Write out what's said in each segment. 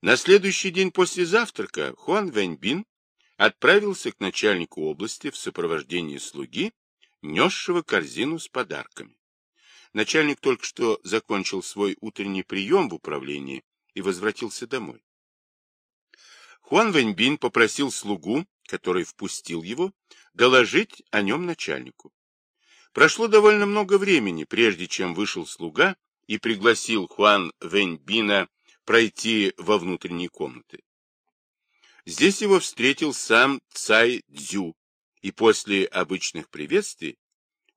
На следующий день после завтрака Хуан Вэньбин отправился к начальнику области в сопровождении слуги, несшего корзину с подарками. Начальник только что закончил свой утренний прием в управлении и возвратился домой. Хуан Вэньбин попросил слугу, который впустил его, доложить о нем начальнику. Прошло довольно много времени, прежде чем вышел слуга и пригласил Хуан Вэньбина пройти во внутренние комнаты. Здесь его встретил сам Цай Цзю, и после обычных приветствий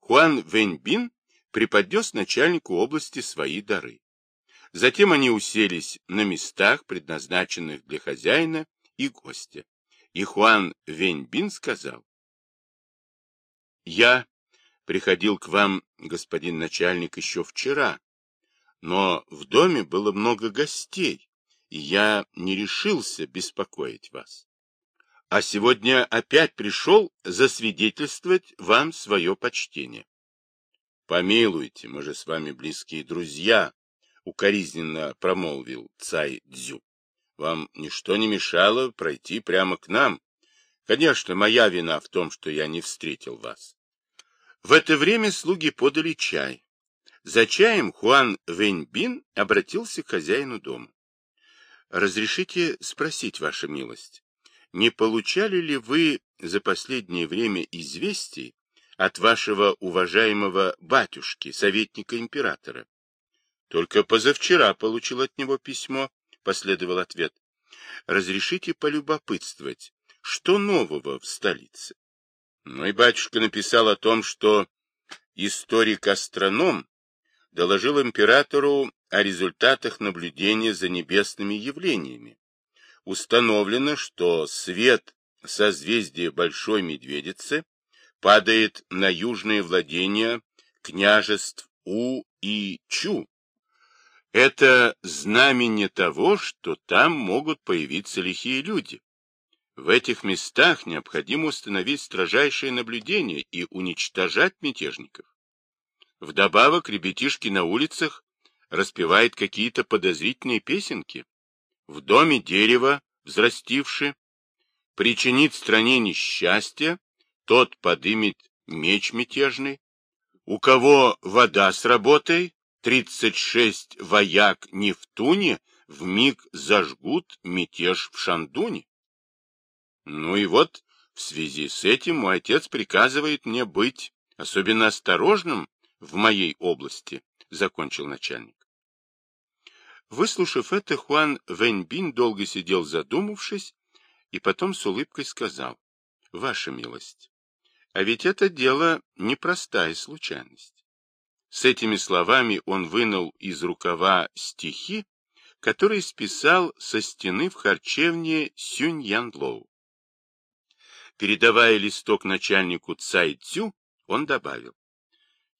Хуан Вэньбин преподнес начальнику области свои дары. Затем они уселись на местах, предназначенных для хозяина и гостя. И Хуан Вэньбин сказал, «Я приходил к вам, господин начальник, еще вчера, но в доме было много гостей, и я не решился беспокоить вас. А сегодня опять пришел засвидетельствовать вам свое почтение. Помилуйте, мы же с вами близкие друзья, укоризненно промолвил Цай Дзю. Вам ничто не мешало пройти прямо к нам. Конечно, моя вина в том, что я не встретил вас. В это время слуги подали чай. За чаем Хуан Вэньбин обратился к хозяину дома. Разрешите спросить, ваша милость, не получали ли вы за последнее время известий от вашего уважаемого батюшки, советника императора? Только позавчера получил от него письмо, последовал ответ. Разрешите полюбопытствовать, что нового в столице? И батюшка написал о том, что историк-астроном доложил императору о результатах наблюдения за небесными явлениями. Установлено, что свет созвездия Большой Медведицы падает на южные владения княжеств У и Чу. Это знамение того, что там могут появиться лихие люди. В этих местах необходимо установить строжайшее наблюдение и уничтожать мятежников. Вдобавок ребятишки на улицах распевают какие-то подозрительные песенки. В доме дерево, взрастивши, причинит стране несчастье, тот подымет меч мятежный. У кого вода с работой, тридцать шесть вояк не в туне, в миг зажгут мятеж в Шандуне. Ну и вот, в связи с этим мой отец приказывает мне быть особенно осторожным в моей области, — закончил начальник. Выслушав это, Хуан Вэньбин долго сидел задумавшись, и потом с улыбкой сказал, — Ваша милость, а ведь это дело непростая случайность. С этими словами он вынул из рукава стихи, которые списал со стены в харчевне Сюнь Янлоу. Передавая листок начальнику Цай Цю, он добавил.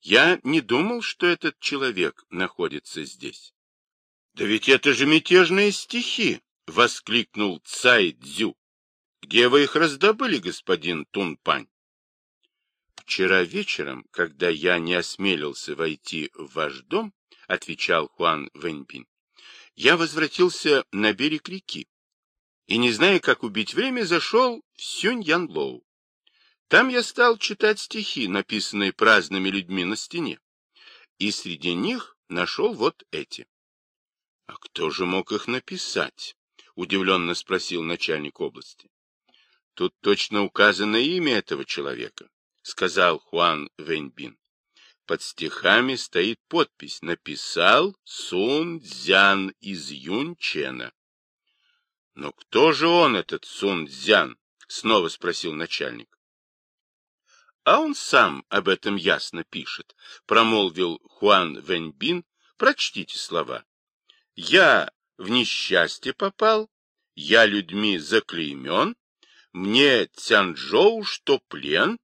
Я не думал, что этот человек находится здесь. — Да ведь это же мятежные стихи! — воскликнул Цай Цзю. — Где вы их раздобыли, господин Тунпань? — Вчера вечером, когда я не осмелился войти в ваш дом, — отвечал Хуан Вэньбин, — я возвратился на берег реки и, не зная, как убить время, зашел в Сюнь-Янлоу. Там я стал читать стихи, написанные праздными людьми на стене, и среди них нашел вот эти. — А кто же мог их написать? — удивленно спросил начальник области. — Тут точно указано имя этого человека, — сказал Хуан Вэньбин. Под стихами стоит подпись «Написал Сун Цзян из Юнчена». — Но кто же он, этот Сун Цзян? — снова спросил начальник. — А он сам об этом ясно пишет, — промолвил Хуан Вэньбин. — Прочтите слова. «Я в несчастье попал, я людьми заклеймен, мне Цянчжоу, что плен,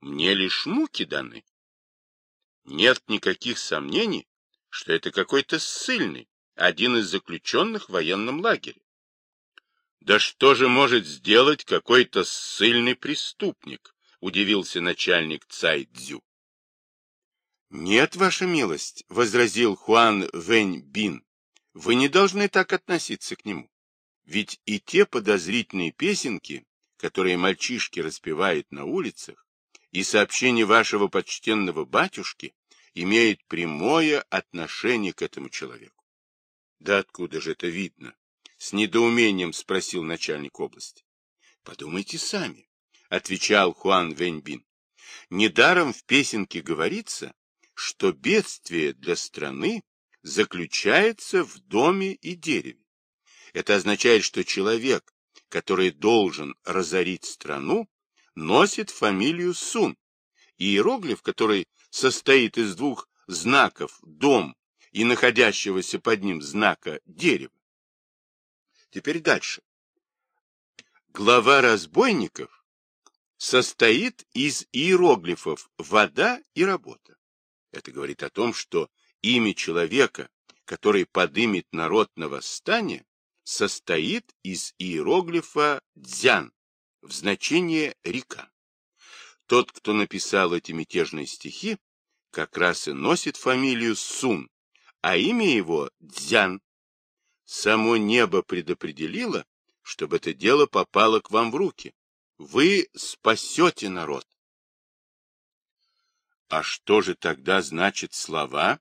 мне лишь муки даны». Нет никаких сомнений, что это какой-то ссыльный, один из заключенных в военном лагере. Да что же может сделать какой-то ссыльный преступник? Удивился начальник Цай Цзю. Нет, ваша милость, возразил Хуан Вэнь Бин. Вы не должны так относиться к нему. Ведь и те подозрительные песенки, которые мальчишки распевают на улицах, и сообщение вашего почтенного батюшки имеют прямое отношение к этому человеку. Да откуда же это видно? С недоумением спросил начальник области. Подумайте сами, отвечал Хуан Вэньбин. Недаром в песенке говорится, что бедствие для страны заключается в доме и дереве. Это означает, что человек, который должен разорить страну, носит фамилию Сун. Иероглиф, который состоит из двух знаков «дом» и находящегося под ним знака «дерево». Теперь дальше. Глава разбойников состоит из иероглифов «вода» и «работа». Это говорит о том, что имя человека, который подымет народ на восстание, состоит из иероглифа «дзян» в значении «река». Тот, кто написал эти мятежные стихи, как раз и носит фамилию Сун, а имя его Дзян. Само небо предопределило, чтобы это дело попало к вам в руки. Вы спасете народ. А что же тогда значит слова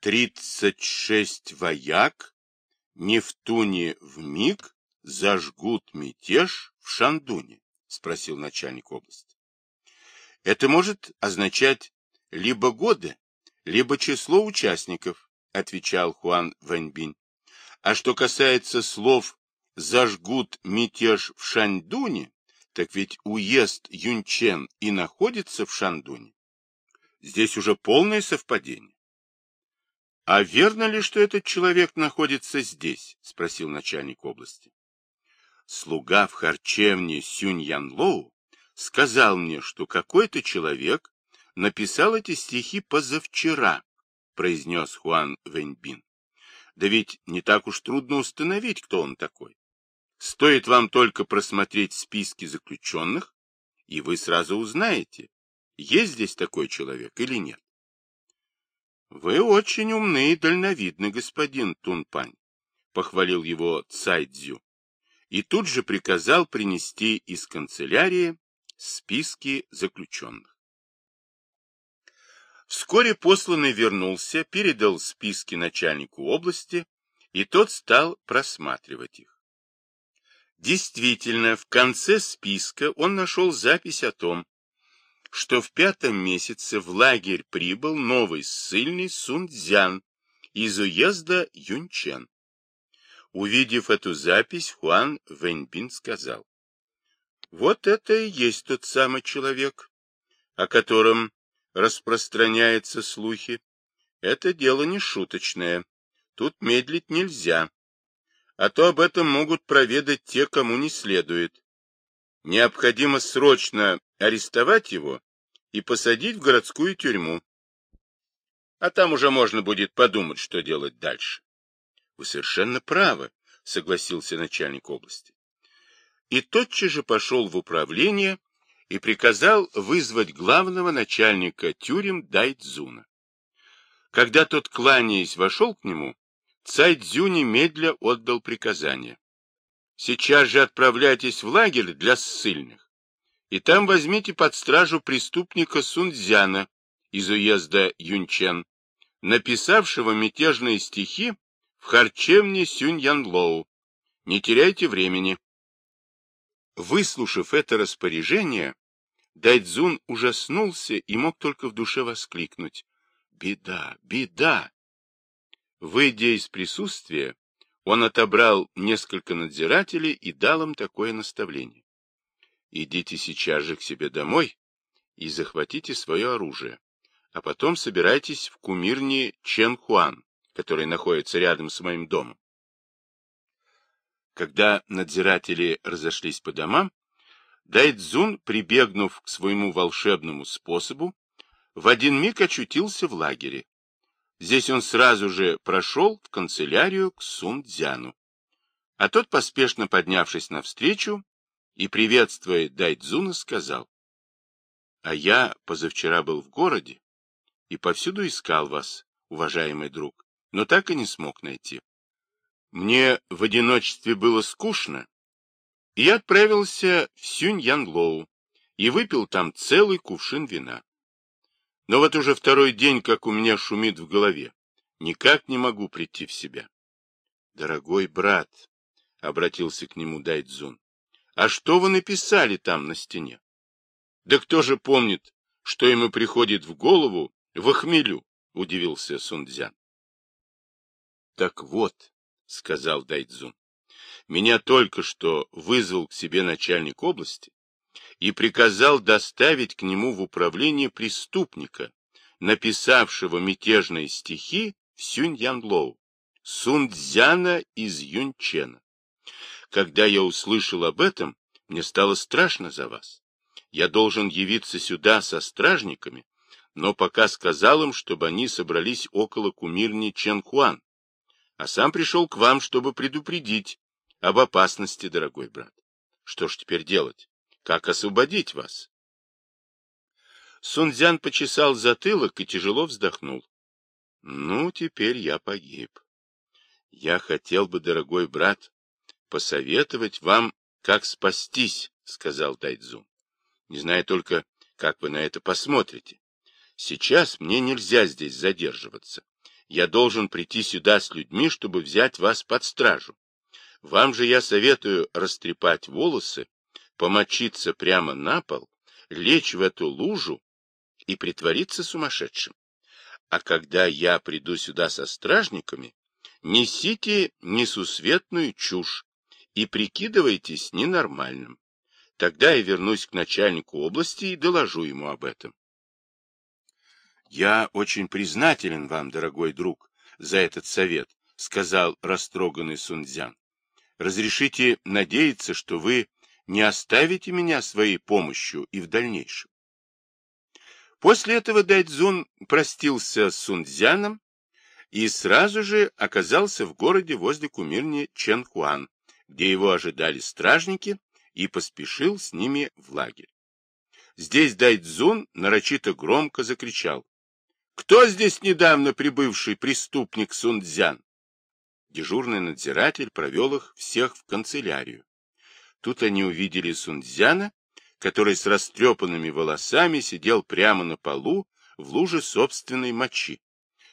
«тридцать шесть вояк Нефтуне в миг зажгут мятеж в Шандуне? — спросил начальник области. Это может означать либо годы, либо число участников, — отвечал Хуан Вэньбин. А что касается слов «зажгут мятеж в Шандуне», так ведь уезд Юнчен и находится в Шандуне. Здесь уже полное совпадение. — А верно ли, что этот человек находится здесь? — спросил начальник области. Слуга в харчевне Сюнь Ян Лоу сказал мне, что какой-то человек написал эти стихи позавчера, произнес Хуан Вэньбин. Да ведь не так уж трудно установить, кто он такой. Стоит вам только просмотреть списки заключенных, и вы сразу узнаете, есть здесь такой человек или нет. Вы очень умный и дальновидный, господин Тунпань, похвалил его Цайдзю. И тут же приказал принести из канцелярии списки заключенных. Вскоре посланный вернулся, передал списки начальнику области, и тот стал просматривать их. Действительно, в конце списка он нашел запись о том, что в пятом месяце в лагерь прибыл новый ссыльный Сунцзян из уезда Юнчен. Увидев эту запись, Хуан Вэньбин сказал, «Вот это и есть тот самый человек, о котором распространяются слухи. Это дело не шуточное, тут медлить нельзя, а то об этом могут проведать те, кому не следует. Необходимо срочно арестовать его и посадить в городскую тюрьму. А там уже можно будет подумать, что делать дальше. — Вы совершенно правы, — согласился начальник области. И тотчас же пошел в управление и приказал вызвать главного начальника тюрем Дайдзуна. Когда тот, кланяясь, вошел к нему, Цайдзю немедля отдал приказание. Сейчас же отправляйтесь в лагерь для ссыльных и там возьмите под стражу преступника Сунцзяна из уезда Юнчен, написавшего мятежные стихи в харчевне Сюньянлоу. Не теряйте времени. Выслушав это распоряжение, Дайдзун ужаснулся и мог только в душе воскликнуть. «Беда! Беда!» Выйдя из присутствия, он отобрал несколько надзирателей и дал им такое наставление. Идите сейчас же к себе домой и захватите свое оружие, а потом собирайтесь в кумирне Ченхуан, который находится рядом с моим домом. Когда надзиратели разошлись по домам, Дайдзун, прибегнув к своему волшебному способу, в один миг очутился в лагере. Здесь он сразу же прошел в канцелярию к Сунцзяну. А тот, поспешно поднявшись навстречу, и, приветствуя Дайдзуна, сказал, «А я позавчера был в городе и повсюду искал вас, уважаемый друг, но так и не смог найти. Мне в одиночестве было скучно, и я отправился в Сюнь-Ян-Лоу и выпил там целый кувшин вина. Но вот уже второй день, как у меня шумит в голове, никак не могу прийти в себя. — Дорогой брат, — обратился к нему Дайдзун, — а что вы написали там на стене? — Да кто же помнит, что ему приходит в голову в охмелю, — удивился Сундзян. — Так вот, — сказал Дайдзун, — меня только что вызвал к себе начальник области и приказал доставить к нему в управление преступника, написавшего мятежные стихи в Сюнь-Янлоу, Сунцзяна из Юнчена. Когда я услышал об этом, мне стало страшно за вас. Я должен явиться сюда со стражниками, но пока сказал им, чтобы они собрались около кумирни Ченхуан, а сам пришел к вам, чтобы предупредить об опасности, дорогой брат. Что ж теперь делать? Как освободить вас? Сунцзян почесал затылок и тяжело вздохнул. Ну, теперь я погиб. Я хотел бы, дорогой брат, посоветовать вам, как спастись, сказал Дайдзун. Не знаю только, как вы на это посмотрите. Сейчас мне нельзя здесь задерживаться я должен прийти сюда с людьми, чтобы взять вас под стражу. Вам же я советую растрепать волосы, помочиться прямо на пол, лечь в эту лужу и притвориться сумасшедшим. А когда я приду сюда со стражниками, несите несусветную чушь и прикидывайтесь ненормальным. Тогда я вернусь к начальнику области и доложу ему об этом. Я очень признателен вам, дорогой друг, за этот совет, сказал растроганный Сунцзян. Разрешите надеяться, что вы не оставите меня своей помощью и в дальнейшем. После этого Дайцзун простился с Сунцзяном и сразу же оказался в городе возле кумирни Ченхуан, где его ожидали стражники, и поспешил с ними в лагерь. Здесь Дайцзун нарочито громко закричал. Кто здесь недавно прибывший преступник Сунцзян? Дежурный надзиратель провел их всех в канцелярию. Тут они увидели Сунцзяна, который с растрепанными волосами сидел прямо на полу в луже собственной мочи.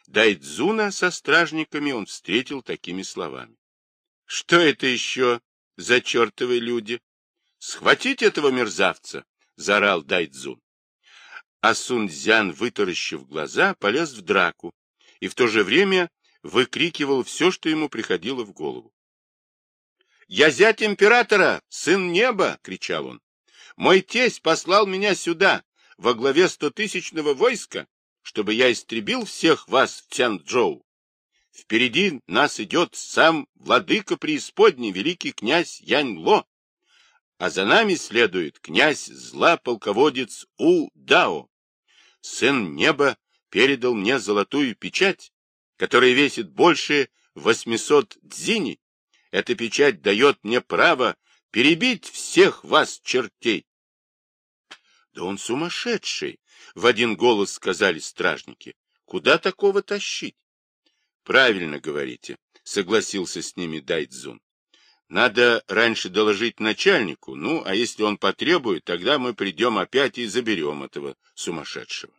Дайдзуна со стражниками он встретил такими словами. — Что это еще за чертовы люди? — Схватить этого мерзавца! — заорал Дайдзун а Сунцзян, вытаращив глаза, полез в драку и в то же время выкрикивал все, что ему приходило в голову. «Я зять императора, сын неба!» — кричал он. «Мой тесть послал меня сюда, во главе стотысячного войска, чтобы я истребил всех вас в Цянчжоу. Впереди нас идет сам владыка преисподней, великий князь Яньло, а за нами следует князь зла полководец У Дао сын неба передал мне золотую печать, которая весит больше 800 дзини. Эта печать дает мне право перебить всех вас, чертей. — Да он сумасшедший! — в один голос сказали стражники. — Куда такого тащить? — Правильно говорите, — согласился с ними Дайдзун. — Надо раньше доложить начальнику, ну, а если он потребует, тогда мы придем опять и заберем этого сумасшедшего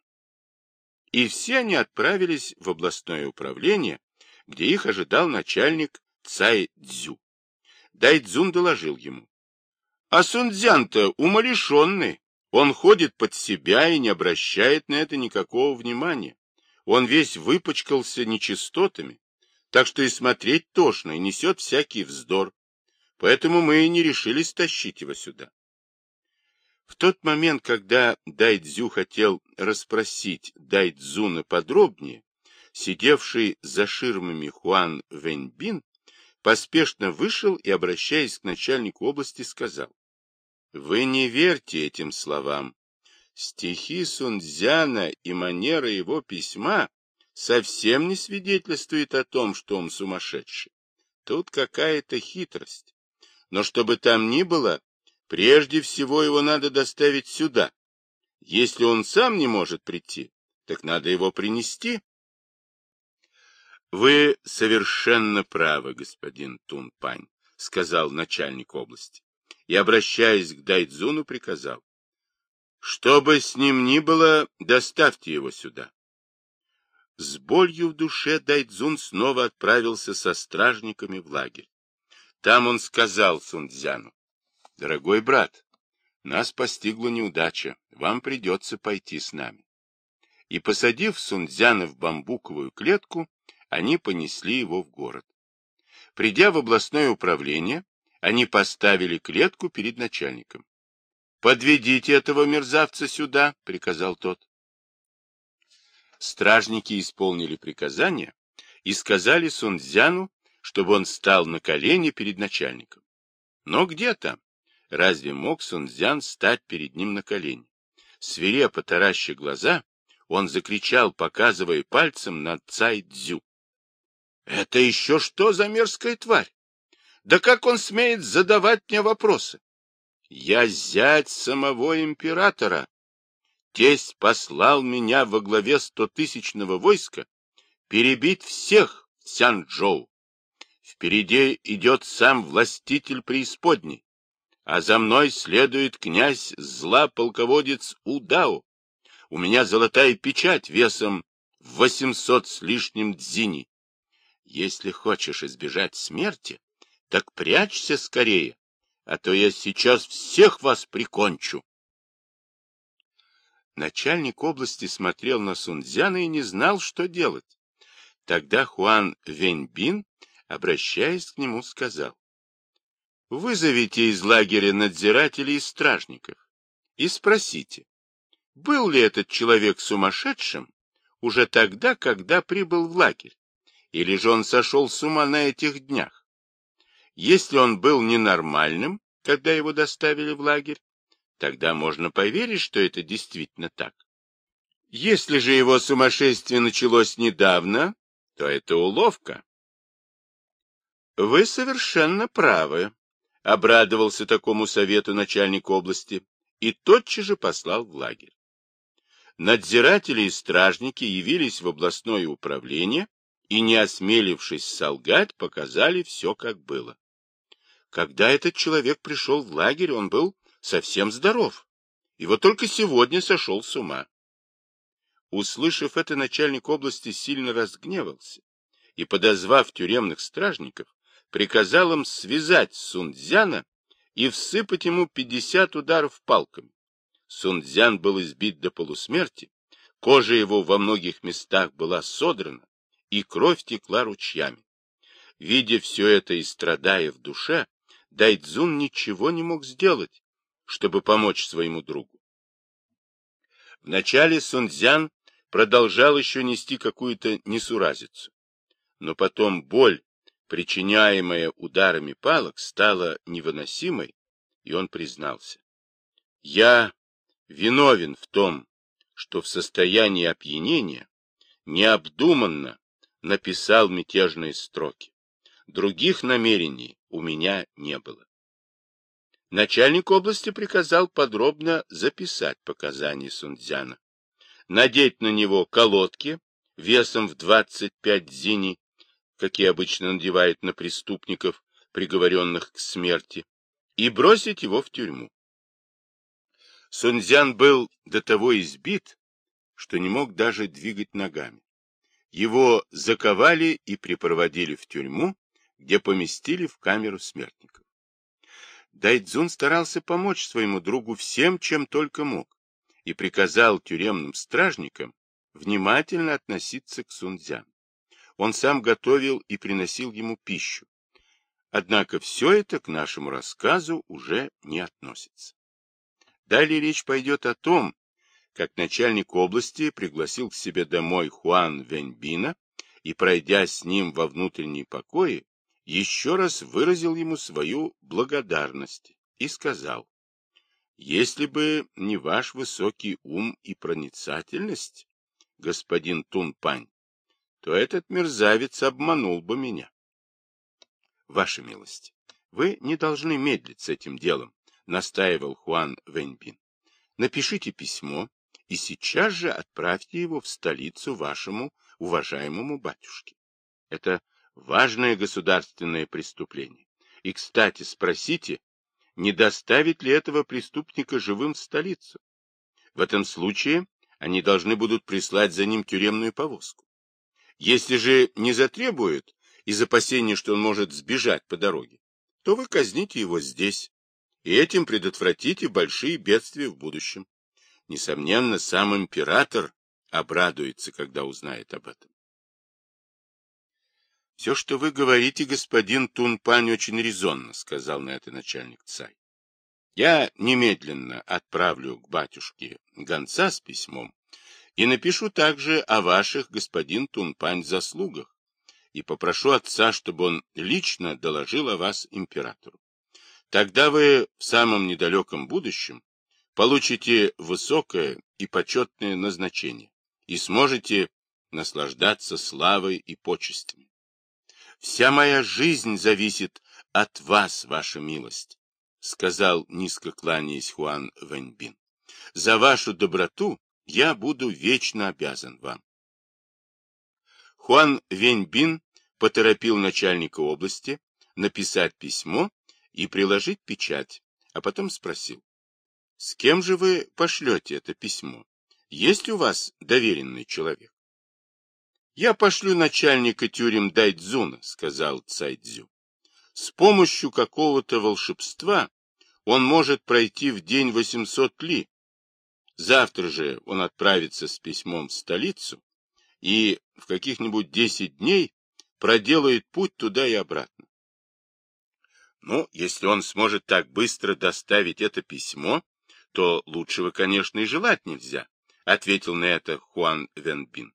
и все они отправились в областное управление, где их ожидал начальник Цай Цзю. Дайцзун доложил ему. А Сунцзян-то умалишенный, он ходит под себя и не обращает на это никакого внимания. Он весь выпачкался нечистотами, так что и смотреть тошно, и несет всякий вздор. Поэтому мы и не решились тащить его сюда. В тот момент, когда Дайдзю хотел расспросить Дайдзуна подробнее, сидевший за ширмами Хуан Вэньбин поспешно вышел и, обращаясь к начальнику области, сказал, «Вы не верьте этим словам. Стихи Сунцзяна и манера его письма совсем не свидетельствуют о том, что он сумасшедший. Тут какая-то хитрость. Но чтобы там ни было, Прежде всего его надо доставить сюда. Если он сам не может прийти, так надо его принести. Вы совершенно правы, господин Тунпань, сказал начальник области. И, обращаясь к Дайдзуну, приказал. Что бы с ним ни было, доставьте его сюда. С болью в душе Дайдзун снова отправился со стражниками в лагерь. Там он сказал Сунцзяну. Дорогой брат, нас постигла неудача, вам придется пойти с нами. И, посадив Сунцзяна в бамбуковую клетку, они понесли его в город. Придя в областное управление, они поставили клетку перед начальником. «Подведите этого мерзавца сюда», — приказал тот. Стражники исполнили приказание и сказали Сунцзяну, чтобы он стал на колени перед начальником. Но где там? Разве мог Сунцзян стать перед ним на колени? Свирепо тараща глаза, он закричал, показывая пальцем на Цай Цзю. Это еще что за мерзкая тварь? Да как он смеет задавать мне вопросы? Я зять самого императора. Тесть послал меня во главе стотысячного войска перебить всех в Сянчжоу. Впереди идет сам властитель преисподней, а за мной следует князь зла полководец Удао. У меня золотая печать весом в восемьсот с лишним дзиней. Если хочешь избежать смерти, так прячься скорее, а то я сейчас всех вас прикончу. Начальник области смотрел на Сунцзяна и не знал, что делать. Тогда Хуан Веньбин, обращаясь к нему, сказал, «Вызовите из лагеря надзирателей и стражников и спросите, был ли этот человек сумасшедшим уже тогда, когда прибыл в лагерь? Или же он сошел с ума на этих днях? Если он был ненормальным, когда его доставили в лагерь, тогда можно поверить, что это действительно так. Если же его сумасшествие началось недавно, то это уловка. Вы совершенно правы, обрадовался такому совету начальник области и тотчас же послал в лагерь. Надзиратели и стражники явились в областное управление и, не осмелившись солгать, показали все, как было. Когда этот человек пришел в лагерь, он был совсем здоров, и вот только сегодня сошел с ума. Услышав это, начальник области сильно разгневался и, подозвав тюремных стражников, приказал им связать Сунцзяна и всыпать ему пятьдесят ударов палками. Сунцзян был избит до полусмерти, кожа его во многих местах была содрана, и кровь текла ручьями. Видя все это и страдая в душе, Дайдзун ничего не мог сделать, чтобы помочь своему другу. Вначале Сунцзян продолжал еще нести какую-то несуразицу, но потом боль, причиняемая ударами палок, стала невыносимой, и он признался. Я виновен в том, что в состоянии опьянения необдуманно написал мятежные строки. Других намерений у меня не было. Начальник области приказал подробно записать показания Сунцзяна, надеть на него колодки весом в 25 зини, какие обычно надевают на преступников, приговоренных к смерти, и бросить его в тюрьму. Сунцзян был до того избит, что не мог даже двигать ногами. Его заковали и припроводили в тюрьму, где поместили в камеру смертников. Дайдзун старался помочь своему другу всем, чем только мог, и приказал тюремным стражникам внимательно относиться к Сунцзяну. Он сам готовил и приносил ему пищу. Однако все это к нашему рассказу уже не относится. Далее речь пойдет о том, как начальник области пригласил к себе домой Хуан Веньбина и, пройдя с ним во внутренние покои, еще раз выразил ему свою благодарность и сказал, «Если бы не ваш высокий ум и проницательность, господин Тунпань, то этот мерзавец обманул бы меня». «Ваша милость, вы не должны медлить с этим делом», настаивал Хуан Веньбин. «Напишите письмо и сейчас же отправьте его в столицу вашему уважаемому батюшке. Это важное государственное преступление. И, кстати, спросите, не доставить ли этого преступника живым в столицу. В этом случае они должны будут прислать за ним тюремную повозку. Если же не затребуют, из опасения, что он может сбежать по дороге, то вы казните его здесь, и этим предотвратите большие бедствия в будущем. Несомненно, сам император обрадуется, когда узнает об этом. — Все, что вы говорите, господин Тунпань, очень резонно, — сказал на это начальник Цай. — Я немедленно отправлю к батюшке гонца с письмом и напишу также о ваших, господин Тунпань, заслугах и попрошу отца, чтобы он лично доложил о вас императору. Тогда вы в самом недалеком будущем получите высокое и почетное назначение и сможете наслаждаться славой и почестями. Вся моя жизнь зависит от вас, ваша милость, — сказал, низко кланяясь Хуан Вэньбин. За вашу доброту я буду вечно обязан вам. Хуан Вэньбин поторопил начальника области написать письмо и приложить печать, а потом спросил, с кем же вы пошлете это письмо? Есть у вас доверенный человек? Я пошлю начальника тюрем Дайдзуна, сказал Цайдзю. С помощью какого-то волшебства он может пройти в день 800 ли. Завтра же он отправится с письмом в столицу и в каких-нибудь 10 дней проделает путь туда и обратно. Ну, если он сможет так быстро доставить это письмо, то лучшего, конечно, и желать нельзя, ответил на это Хуан Венбин.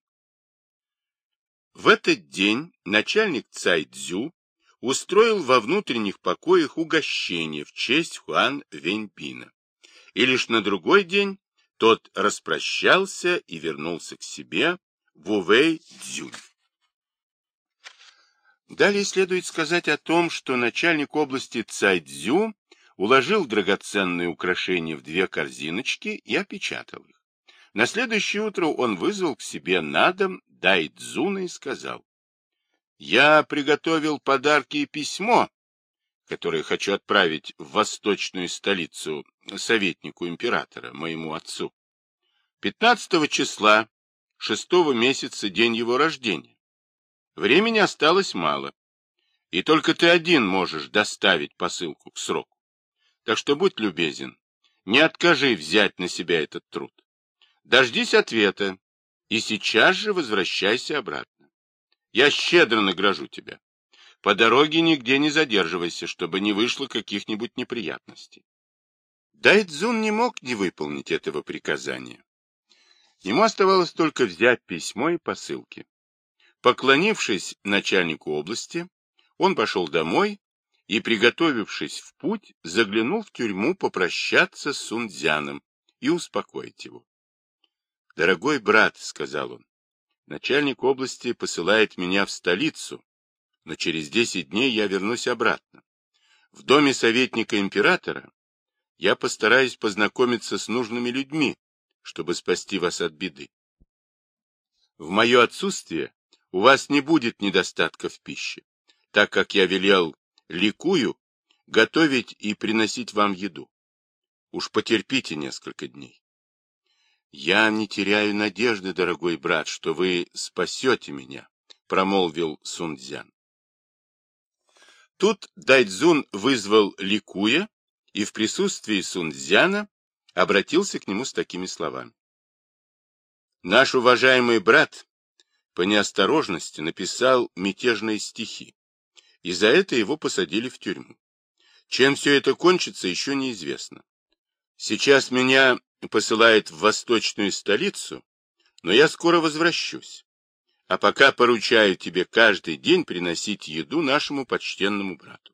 В этот день начальник Цайцзю устроил во внутренних покоях угощение в честь Хуан Веньпина. И лишь на другой день тот распрощался и вернулся к себе в Увэй-Дзюнь. Далее следует сказать о том, что начальник области Цайцзю уложил драгоценные украшения в две корзиночки и опечатал их. На следующее утро он вызвал к себе на дом Дайдзуна и сказал, «Я приготовил подарки и письмо, которое хочу отправить в восточную столицу советнику императора, моему отцу. 15 числа шестого месяца день его рождения. Времени осталось мало, и только ты один можешь доставить посылку к сроку. Так что будь любезен, не откажи взять на себя этот труд. Дождись ответа, и сейчас же возвращайся обратно. Я щедро награжу тебя. По дороге нигде не задерживайся, чтобы не вышло каких-нибудь неприятностей. Дайдзун не мог не выполнить этого приказания. Ему оставалось только взять письмо и посылки. Поклонившись начальнику области, он пошел домой и, приготовившись в путь, заглянул в тюрьму попрощаться с Сунцзяном и успокоить его. «Дорогой брат», — сказал он, — «начальник области посылает меня в столицу, но через десять дней я вернусь обратно. В доме советника императора я постараюсь познакомиться с нужными людьми, чтобы спасти вас от беды. В мое отсутствие у вас не будет недостатка в пище, так как я велел ликую готовить и приносить вам еду. Уж потерпите несколько дней. «Я не теряю надежды, дорогой брат, что вы спасете меня», — промолвил Сунцзян. Тут Дайдзун вызвал Ликуя и в присутствии Сунцзяна обратился к нему с такими словами. «Наш уважаемый брат по неосторожности написал мятежные стихи, и за это его посадили в тюрьму. Чем все это кончится, еще неизвестно. Сейчас меня посылает в восточную столицу, но я скоро возвращусь. А пока поручаю тебе каждый день приносить еду нашему почтенному брату.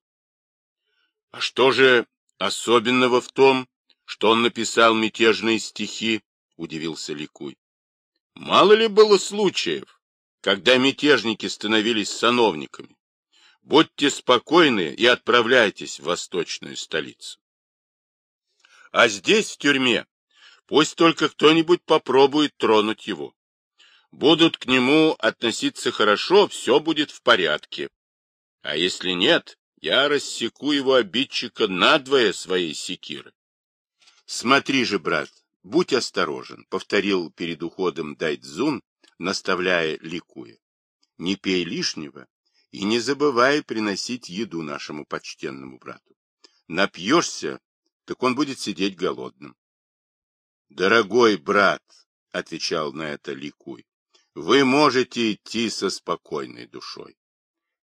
— А что же особенного в том, что он написал мятежные стихи? — удивился Ликуй. — Мало ли было случаев, когда мятежники становились сановниками. Будьте спокойны и отправляйтесь в восточную столицу. А здесь, в тюрьме, Пусть только кто-нибудь попробует тронуть его. Будут к нему относиться хорошо, все будет в порядке. А если нет, я рассеку его обидчика надвое своей секиры. Смотри же, брат, будь осторожен, — повторил перед уходом Дайдзун, наставляя ликуя. Не пей лишнего и не забывай приносить еду нашему почтенному брату. Напьешься, так он будет сидеть голодным. — Дорогой брат, — отвечал на это Ликуй, — вы можете идти со спокойной душой.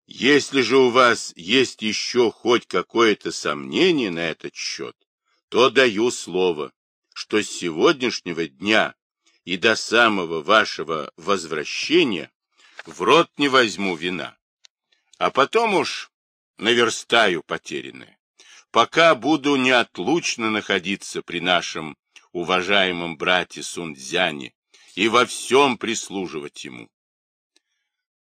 Если же у вас есть еще хоть какое-то сомнение на этот счет, то даю слово, что с сегодняшнего дня и до самого вашего возвращения в рот не возьму вина, а потом уж наверстаю потерянное пока буду неотлучно находиться при нашем уважаемом брате Сунцзяне и во всем прислуживать ему.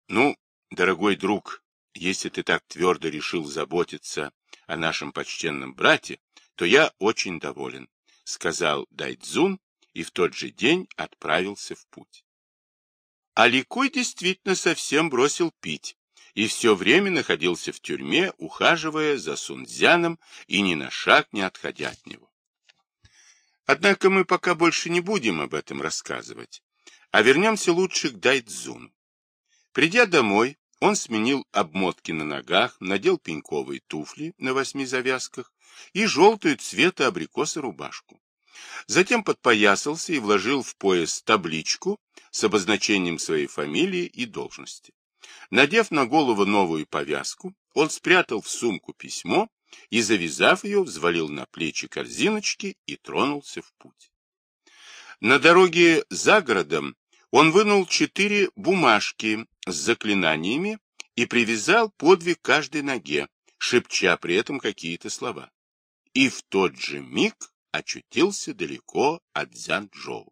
Ну, дорогой друг, если ты так твердо решил заботиться о нашем почтенном брате, то я очень доволен, — сказал Дайдзун и в тот же день отправился в путь. А Ликуй действительно совсем бросил пить и все время находился в тюрьме, ухаживая за Сунцзяном и ни на шаг не отходя от него. Однако мы пока больше не будем об этом рассказывать, а вернемся лучше к Дайдзуну. Придя домой, он сменил обмотки на ногах, надел пеньковые туфли на восьми завязках и желтую цвета абрикоса рубашку. Затем подпоясался и вложил в пояс табличку с обозначением своей фамилии и должности. Надев на голову новую повязку, он спрятал в сумку письмо и, завязав ее, взвалил на плечи корзиночки и тронулся в путь. На дороге за городом он вынул четыре бумажки с заклинаниями и привязал по две каждой ноге, шепча при этом какие-то слова. И в тот же миг очутился далеко от Зянчжоу.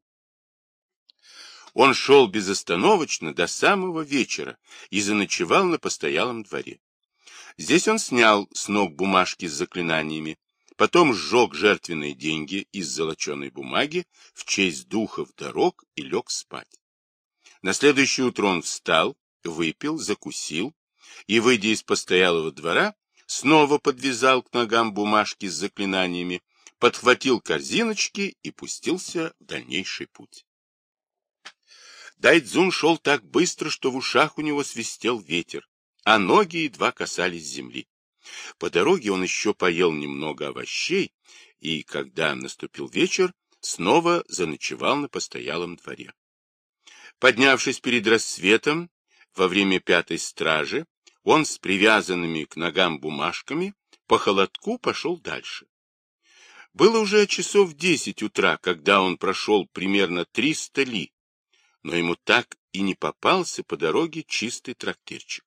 Он шел безостановочно до самого вечера и заночевал на постоялом дворе. Здесь он снял с ног бумажки с заклинаниями, потом сжег жертвенные деньги из золоченой бумаги в честь духов дорог и лег спать. На следующее утро он встал, выпил, закусил и, выйдя из постоялого двора, снова подвязал к ногам бумажки с заклинаниями, подхватил корзиночки и пустился в дальнейший путь. Дайдзун шел так быстро, что в ушах у него свистел ветер, а ноги едва касались земли. По дороге он еще поел немного овощей, и, когда наступил вечер, снова заночевал на постоялом дворе. Поднявшись перед рассветом, во время пятой стражи, он с привязанными к ногам бумажками по холодку пошел дальше. Было уже часов десять утра, когда он прошел примерно триста ли, но ему так и не попался по дороге чистый трактирчик.